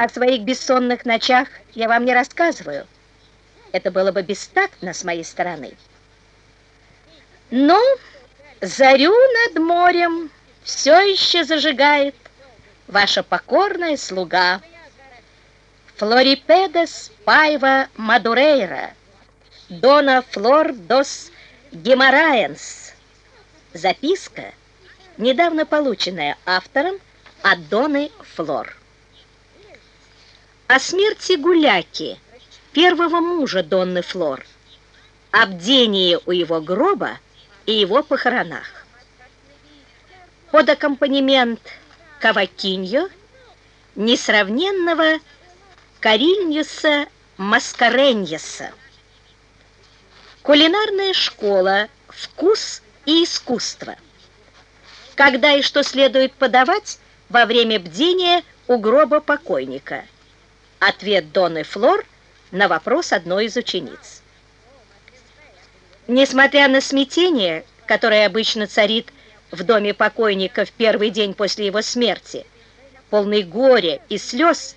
О своих бессонных ночах я вам не рассказываю. Это было бы бестактно с моей стороны. Но зарю над морем все еще зажигает ваша покорная слуга Флорипедес Пайва Мадурейра, Дона Флор дос Гемораенс. Записка, недавно полученная автором от Доны Флор. О смерти Гуляки, первого мужа Донны Флор, о бдении у его гроба и его похоронах. Под аккомпанемент Кавакиньо, несравненного Карильньюса Маскареньеса. Кулинарная школа «Вкус и искусство». Когда и что следует подавать во время бдения у гроба покойника? Ответ Доны Флор на вопрос одной из учениц. Несмотря на смятение, которое обычно царит в доме покойника в первый день после его смерти, полный горя и слез,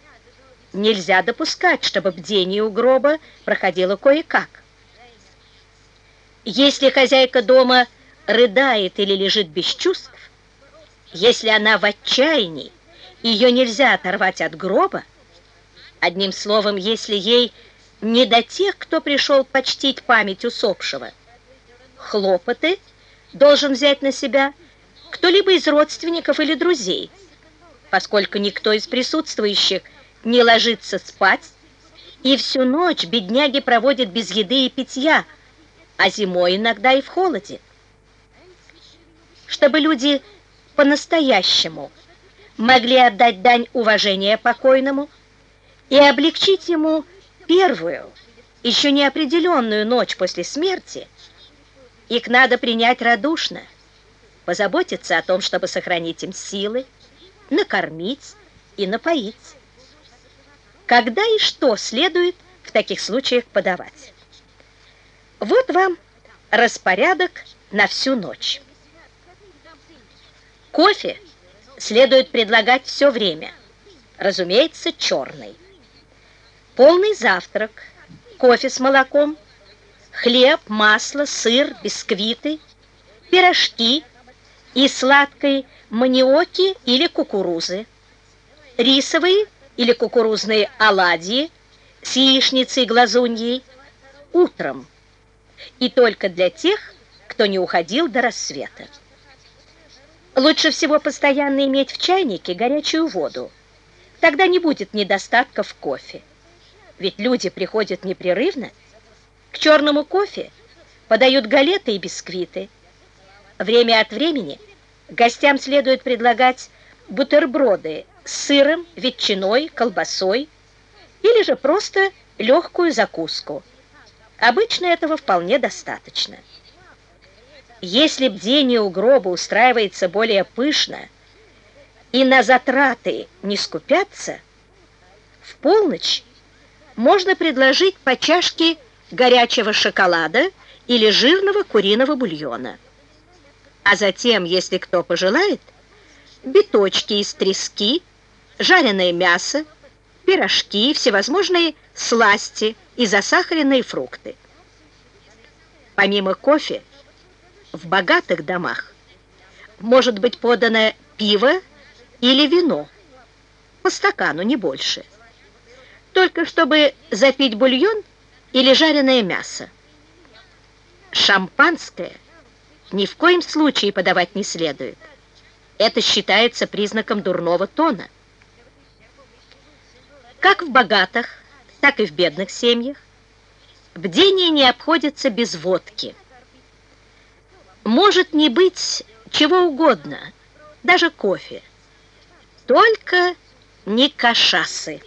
нельзя допускать, чтобы бдение у гроба проходило кое-как. Если хозяйка дома рыдает или лежит без чувств, если она в отчаянии, ее нельзя оторвать от гроба, одним словом, если ей не до тех, кто пришел почтить память усопшего, хлопоты должен взять на себя кто-либо из родственников или друзей, поскольку никто из присутствующих не ложится спать, и всю ночь бедняги проводят без еды и питья, а зимой иногда и в холоде. Чтобы люди по-настоящему могли отдать дань уважения покойному и облегчить ему первую, еще неопределенную ночь после смерти, их надо принять радушно, позаботиться о том, чтобы сохранить им силы, накормить и напоить. Когда и что следует в таких случаях подавать? Вот вам распорядок на всю ночь. Кофе следует предлагать все время, разумеется, черный. Полный завтрак, кофе с молоком, хлеб, масло, сыр, бисквиты, пирожки – и сладкой маниоки или кукурузы, рисовые или кукурузные оладьи с яичницей глазуньей утром и только для тех, кто не уходил до рассвета. Лучше всего постоянно иметь в чайнике горячую воду. Тогда не будет недостатка в кофе. Ведь люди приходят непрерывно. К черному кофе подают галеты и бисквиты – Время от времени гостям следует предлагать бутерброды с сыром, ветчиной, колбасой или же просто легкую закуску. Обычно этого вполне достаточно. Если бдение у гроба устраивается более пышно и на затраты не скупятся, в полночь можно предложить по чашке горячего шоколада или жирного куриного бульона а затем, если кто пожелает, биточки из трески, жареное мясо, пирожки, всевозможные сласти и засахаренные фрукты. Помимо кофе, в богатых домах может быть подано пиво или вино, по стакану, не больше. Только чтобы запить бульон или жареное мясо. Шампанское ни в коем случае подавать не следует. Это считается признаком дурного тона. Как в богатых, так и в бедных семьях бдение не обходится без водки. Может не быть чего угодно, даже кофе, только не кашасы.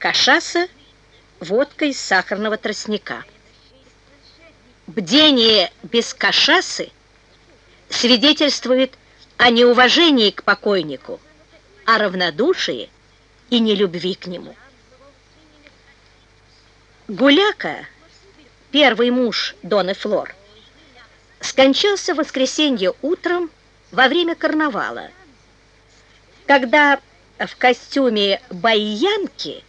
Кашаса – водка из сахарного тростника. Бдение без кашасы свидетельствует о неуважении к покойнику, о равнодушии и нелюбви к нему. Гуляка, первый муж Доны Флор, скончался в воскресенье утром во время карнавала, когда в костюме баянки